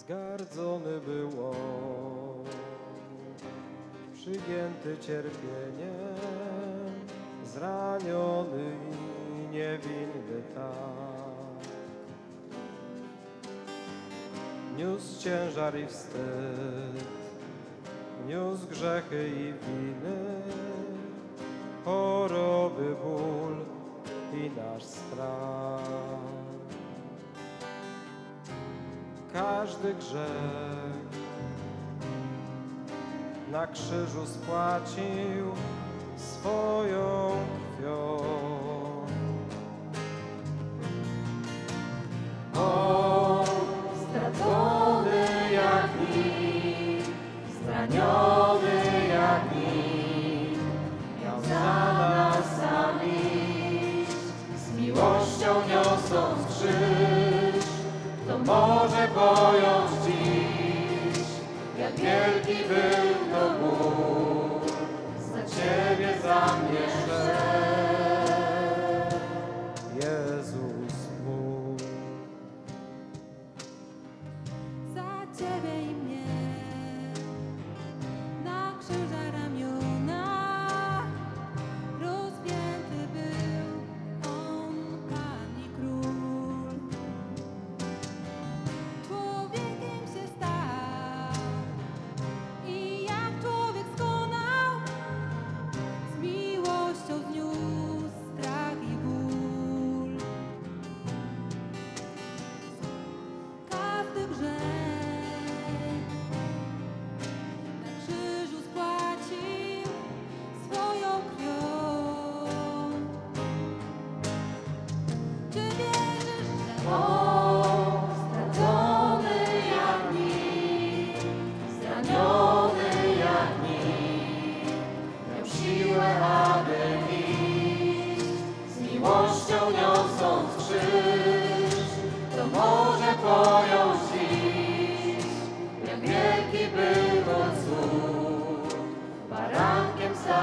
zgardzony był on, przygięty cierpieniem, zraniony i niewinny tak. Niósł ciężar i wstyd, niósł grzechy i winy, choroby, ból i nasz strach każdy grzech. Na krzyżu spłacił swoją krwią. może pojąć dziś, jak wielki był to Bóg.